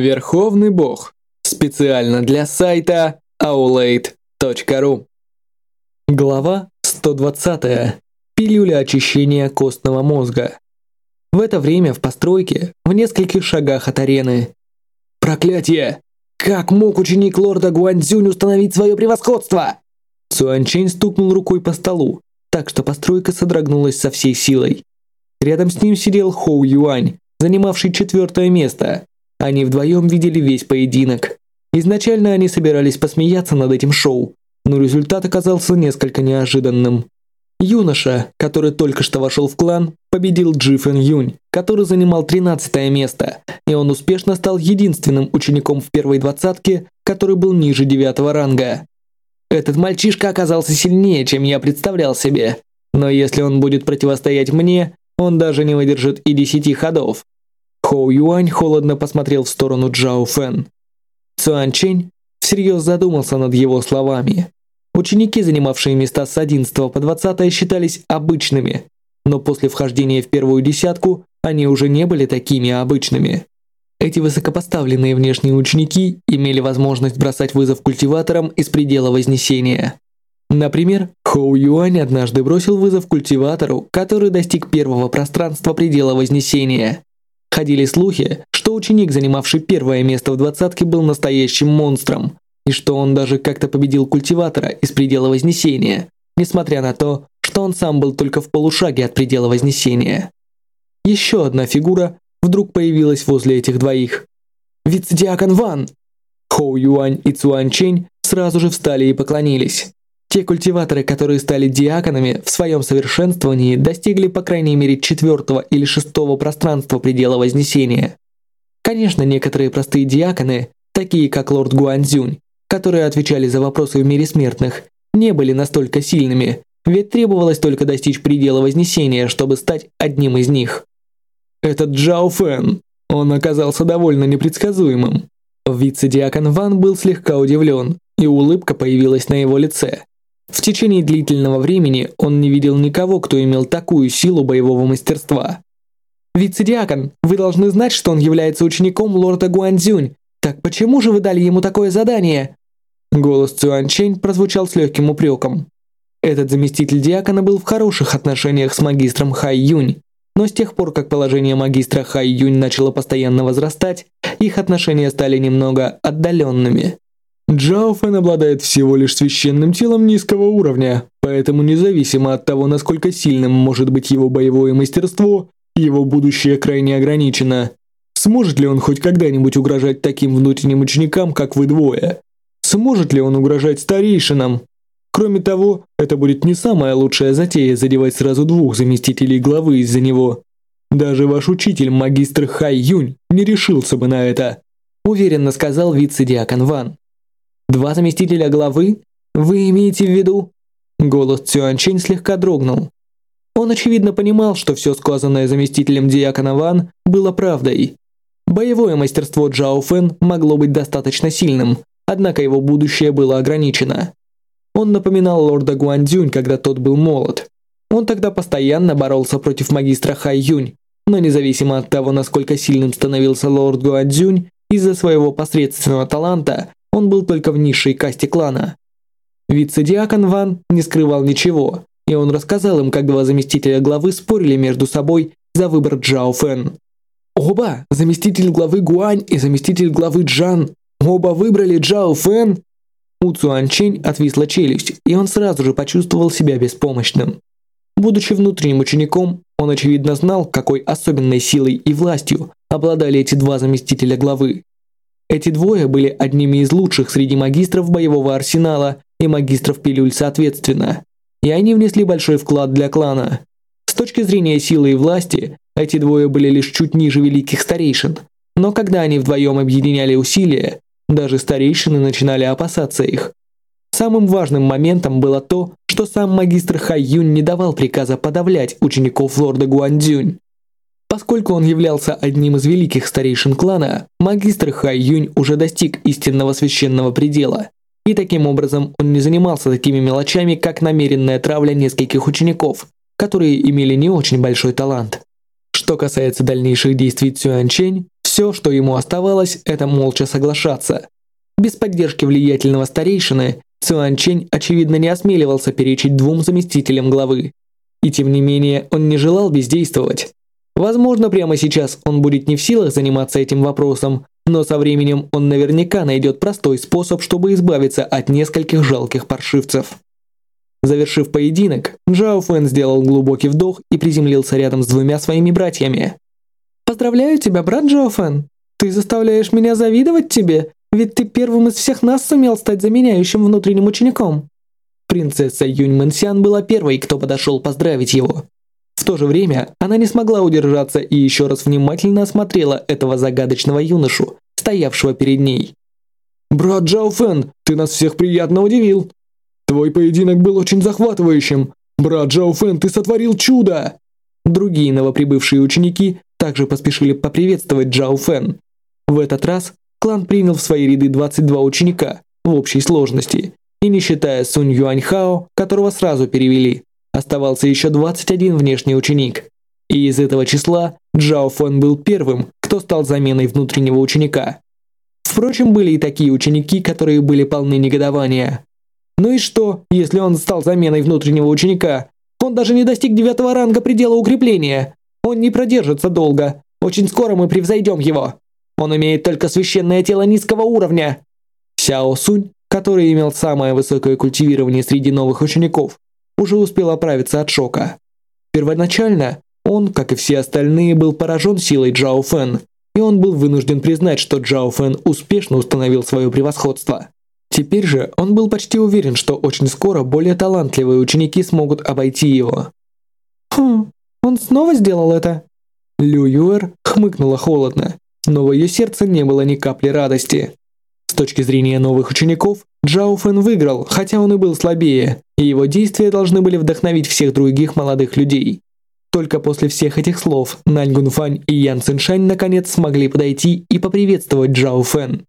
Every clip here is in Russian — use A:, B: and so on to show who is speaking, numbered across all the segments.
A: Верховный Бог. Специально для сайта aulade.ru Глава 120. Пилюля очищения костного мозга. В это время в постройке, в нескольких шагах от арены. «Проклятие! Как мог ученик лорда Гуанзюнь установить свое превосходство?» Цуанчень стукнул рукой по столу, так что постройка содрогнулась со всей силой. Рядом с ним сидел Хоу Юань, занимавший четвертое место, они вдвоем видели весь поединок. Изначально они собирались посмеяться над этим шоу, но результат оказался несколько неожиданным. Юноша, который только что вошел в клан, победил Джи Фэн Юнь, который занимал 13 место, и он успешно стал единственным учеником в первой двадцатке, который был ниже девятого ранга. Этот мальчишка оказался сильнее, чем я представлял себе, но если он будет противостоять мне, он даже не выдержит и десяти ходов. Хоу Юань холодно посмотрел в сторону Джао Фэн. Цуан Чень всерьез задумался над его словами. Ученики, занимавшие места с 11 по 20 считались обычными, но после вхождения в первую десятку они уже не были такими обычными. Эти высокопоставленные внешние ученики имели возможность бросать вызов культиваторам из предела Вознесения. Например, Хоу Юань однажды бросил вызов культиватору, который достиг первого пространства предела Вознесения. Ходили слухи, что ученик, занимавший первое место в двадцатке, был настоящим монстром, и что он даже как-то победил культиватора из предела Вознесения, несмотря на то, что он сам был только в полушаге от предела Вознесения. Еще одна фигура вдруг появилась возле этих двоих. «Вице-диакон Ван!» Хоу Юань и Цуан Чень сразу же встали и поклонились. Те культиваторы, которые стали диаконами, в своем совершенствовании достигли по крайней мере четвертого или шестого пространства предела Вознесения. Конечно, некоторые простые диаконы, такие как лорд Гуанзюнь, которые отвечали за вопросы в мире смертных, не были настолько сильными, ведь требовалось только достичь предела Вознесения, чтобы стать одним из них. Этот Джао Фэн, он оказался довольно непредсказуемым. Вице-диакон Ван был слегка удивлен, и улыбка появилась на его лице. В течение длительного времени он не видел никого, кто имел такую силу боевого мастерства. «Вице-диакон, вы должны знать, что он является учеником лорда Гуанзюнь. Так почему же вы дали ему такое задание?» Голос Цюанчень прозвучал с легким упреком. Этот заместитель диакона был в хороших отношениях с магистром Хай Юнь, но с тех пор, как положение магистра Хай Юнь начало постоянно возрастать, их отношения стали немного отдаленными. Джао Фэн обладает всего лишь священным телом низкого уровня, поэтому независимо от того, насколько сильным может быть его боевое мастерство, его будущее крайне ограничено. Сможет ли он хоть когда-нибудь угрожать таким внутренним ученикам, как вы двое? Сможет ли он угрожать старейшинам? Кроме того, это будет не самая лучшая затея задевать сразу двух заместителей главы из-за него. Даже ваш учитель, магистр Хай Юнь, не решился бы на это, уверенно сказал вице-диакон Ван. Два заместителя главы? Вы имеете в виду? Голос Цюанчень слегка дрогнул. Он очевидно понимал, что все сказанное заместителем Диакона Ван было правдой. Боевое мастерство Джао Фэн могло быть достаточно сильным, однако его будущее было ограничено. Он напоминал лорда Гуандзюнь, когда тот был молод. Он тогда постоянно боролся против магистра Хай Юнь, но независимо от того, насколько сильным становился лорд Гуандзюнь, из-за своего посредственного таланта он был только в низшей касте клана. Вице-диакон Ван не скрывал ничего, и он рассказал им, как два заместителя главы спорили между собой за выбор Джао Фэн. Оба, заместитель главы Гуань и заместитель главы Джан, оба выбрали Джао Фэн. У Цуан Чень отвисла челюсть, и он сразу же почувствовал себя беспомощным. Будучи внутренним учеником, он очевидно знал, какой особенной силой и властью обладали эти два заместителя главы. Эти двое были одними из лучших среди магистров боевого арсенала и магистров пилюль соответственно, и они внесли большой вклад для клана. С точки зрения силы и власти, эти двое были лишь чуть ниже великих старейшин, но когда они вдвоем объединяли усилия, даже старейшины начинали опасаться их. Самым важным моментом было то, что сам магистр Хай Юнь не давал приказа подавлять учеников лорда Гуандзюнь. Поскольку он являлся одним из великих старейшин клана, магистр Хай Юнь уже достиг истинного священного предела. И таким образом он не занимался такими мелочами, как намеренная травля нескольких учеников, которые имели не очень большой талант. Что касается дальнейших действий Цюань Чэнь, все что ему оставалось, это молча соглашаться. Без поддержки влиятельного старейшины, Чень очевидно не осмеливался перечить двум заместителям главы. И тем не менее, он не желал бездействовать. Возможно, прямо сейчас он будет не в силах заниматься этим вопросом, но со временем он наверняка найдет простой способ, чтобы избавиться от нескольких жалких паршивцев. Завершив поединок, Джао Фэн сделал глубокий вдох и приземлился рядом с двумя своими братьями. «Поздравляю тебя, брат Джао Фэн! Ты заставляешь меня завидовать тебе, ведь ты первым из всех нас сумел стать заменяющим внутренним учеником!» Принцесса Юнь Мэнсян была первой, кто подошел поздравить его. В то же время она не смогла удержаться и еще раз внимательно осмотрела этого загадочного юношу, стоявшего перед ней. «Брат Джао Фэн, ты нас всех приятно удивил. Твой поединок был очень захватывающим. Брат Джао Фэн, ты сотворил чудо!» Другие новоприбывшие ученики также поспешили поприветствовать Джао Фэн. В этот раз клан принял в свои ряды 22 ученика в общей сложности, и не считая Сунь Юаньхао, которого сразу перевели, Оставался еще 21 внешний ученик. И из этого числа Джао Фэн был первым, кто стал заменой внутреннего ученика. Впрочем, были и такие ученики, которые были полны негодования. Ну и что, если он стал заменой внутреннего ученика? Он даже не достиг девятого ранга предела укрепления. Он не продержится долго. Очень скоро мы превзойдем его. Он имеет только священное тело низкого уровня. Сяо Сунь, который имел самое высокое культивирование среди новых учеников, уже успел оправиться от шока. Первоначально он, как и все остальные, был поражен силой Джао Фэн, и он был вынужден признать, что Джао Фэн успешно установил свое превосходство. Теперь же он был почти уверен, что очень скоро более талантливые ученики смогут обойти его. «Хм, он снова сделал это?» Лю Юэр хмыкнула холодно, но в ее сердце не было ни капли радости. С точки зрения новых учеников, Джао Фэн выиграл, хотя он и был слабее, и его действия должны были вдохновить всех других молодых людей. Только после всех этих слов Нань Гунфань и Ян Циншань наконец смогли подойти и поприветствовать Джао Фэн.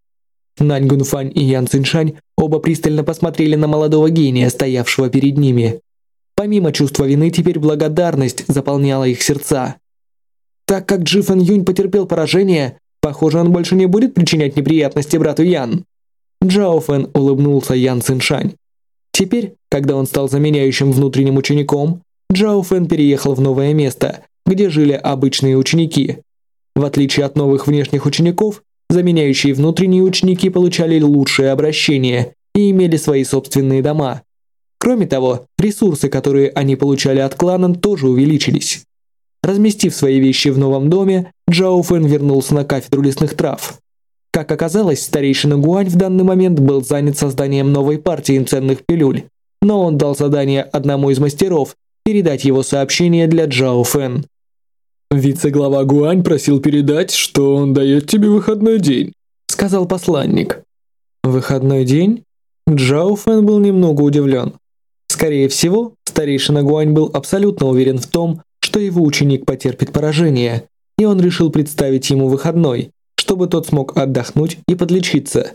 A: Нань Гунфань и Ян Циншань оба пристально посмотрели на молодого гения, стоявшего перед ними. Помимо чувства вины, теперь благодарность заполняла их сердца. Так как Джи Фэн Юнь потерпел поражение, похоже, он больше не будет причинять неприятности брату Ян. Джао Фэн улыбнулся Ян Циншань. Теперь, когда он стал заменяющим внутренним учеником, Джао Фэн переехал в новое место, где жили обычные ученики. В отличие от новых внешних учеников, заменяющие внутренние ученики получали лучшее обращение и имели свои собственные дома. Кроме того, ресурсы, которые они получали от клана, тоже увеличились. Разместив свои вещи в новом доме, Джао Фэн вернулся на кафедру лесных трав. Как оказалось, старейшина Гуань в данный момент был занят созданием новой партии ценных пилюль, но он дал задание одному из мастеров передать его сообщение для Джао Фэн.
B: «Вице-глава Гуань просил передать, что он дает тебе выходной день», сказал посланник.
A: «Выходной день?» Джао Фэн был немного удивлен. Скорее всего, старейшина Гуань был абсолютно уверен в том, что его ученик потерпит поражение, и он решил представить ему выходной, чтобы тот смог отдохнуть и подлечиться.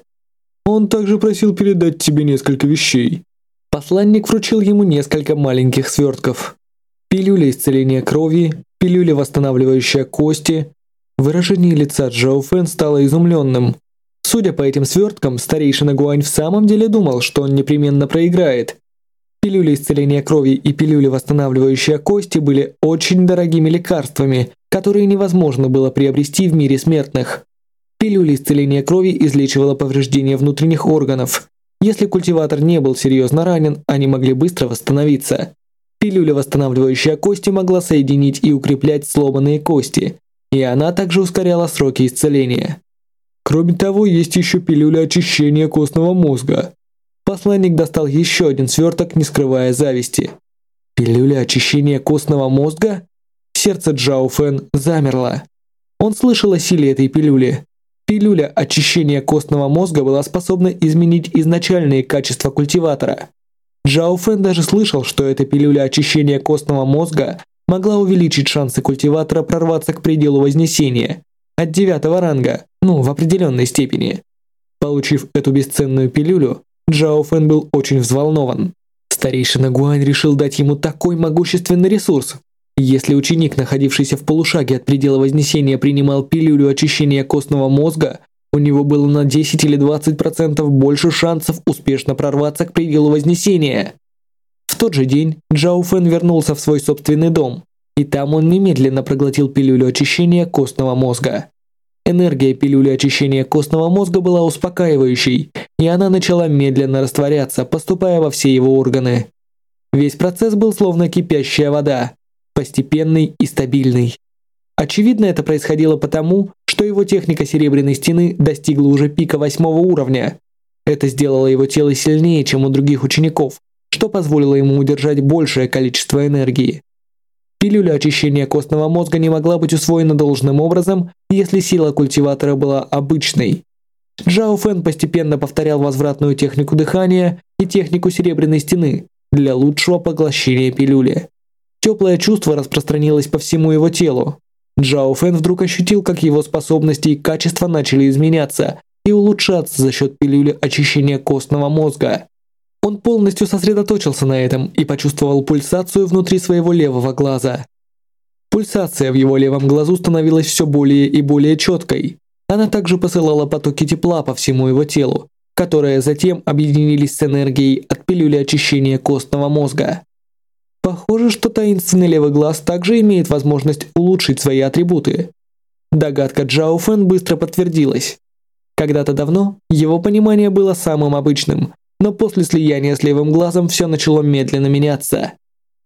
B: Он также просил передать тебе несколько вещей.
A: Посланник вручил ему несколько маленьких свертков. Пилюля исцеления крови, пилюля восстанавливающая кости. Выражение лица Джоу Фэн стало изумленным. Судя по этим сверткам, старейшина Гуань в самом деле думал, что он непременно проиграет. Пилюля исцеления крови и пилюля восстанавливающая кости были очень дорогими лекарствами, которые невозможно было приобрести в мире смертных. Пилюля исцеления крови излечивала повреждения внутренних органов. Если культиватор не был серьезно ранен, они могли быстро восстановиться. Пилюля, восстанавливающая кости, могла соединить и укреплять сломанные кости, и она также ускоряла сроки исцеления.
B: Кроме того, есть еще пилюля очищения костного мозга.
A: Посланник достал еще один сверток, не скрывая зависти. Пилюля очищения костного мозга? Сердце Джао Фэн замерло. Он слышал о силе этой пилюли, Пилюля очищения костного мозга была способна изменить изначальные качества культиватора. Джао Фэн даже слышал, что эта пилюля очищения костного мозга могла увеличить шансы культиватора прорваться к пределу Вознесения от девятого ранга, ну, в определенной степени. Получив эту бесценную пилюлю, Джао Фэн был очень взволнован. Старейшина Гуань решил дать ему такой могущественный ресурс. Если ученик, находившийся в полушаге от предела Вознесения, принимал пилюлю очищения костного мозга, у него было на 10 или 20% больше шансов успешно прорваться к пределу Вознесения. В тот же день Джао Фэн вернулся в свой собственный дом, и там он немедленно проглотил пилюлю очищения костного мозга. Энергия пилюли очищения костного мозга была успокаивающей, и она начала медленно растворяться, поступая во все его органы. Весь процесс был словно кипящая вода, постепенный и стабильный. Очевидно, это происходило потому, что его техника Серебряной Стены достигла уже пика восьмого уровня. Это сделало его тело сильнее, чем у других учеников, что позволило ему удержать большее количество энергии. Пилюля очищения костного мозга не могла быть усвоена должным образом, если сила культиватора была обычной. Джао Фэн постепенно повторял возвратную технику дыхания и технику серебряной стены для лучшего поглощения пилюли. Теплое чувство распространилось по всему его телу. Джао Фэн вдруг ощутил, как его способности и качества начали изменяться и улучшаться за счет пилюли очищения костного мозга. Он полностью сосредоточился на этом и почувствовал пульсацию внутри своего левого глаза. Пульсация в его левом глазу становилась все более и более четкой. Она также посылала потоки тепла по всему его телу, которые затем объединились с энергией от пилюли очищения костного мозга. Похоже, что таинственный левый глаз также имеет возможность улучшить свои атрибуты. Догадка Джао Фэн быстро подтвердилась. Когда-то давно его понимание было самым обычным, но после слияния с левым глазом все начало медленно меняться.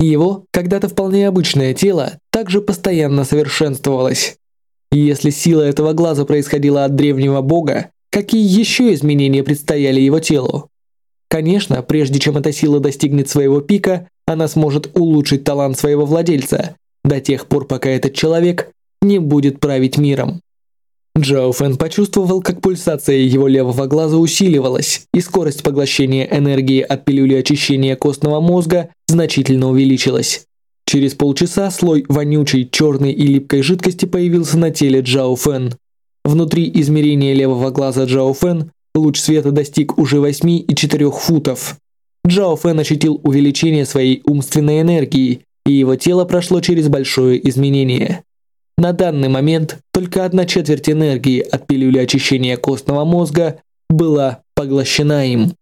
A: Его, когда-то вполне обычное тело, также постоянно совершенствовалось. Если сила этого глаза происходила от древнего бога, какие еще изменения предстояли его телу? Конечно, прежде чем эта сила достигнет своего пика, она сможет улучшить талант своего владельца, до тех пор, пока этот человек не будет править миром. Джао Фэн почувствовал, как пульсация его левого глаза усиливалась, и скорость поглощения энергии от пилюли очищения костного мозга значительно увеличилась. Через полчаса слой вонючей, черной и липкой жидкости появился на теле Джао Фэн. Внутри измерения левого глаза Джао Фэн луч света достиг уже 8,4 футов. Джао Фэн ощутил увеличение своей умственной энергии, и его тело прошло через большое изменение. На данный момент только одна четверть энергии от пилюли очищения костного мозга была поглощена им.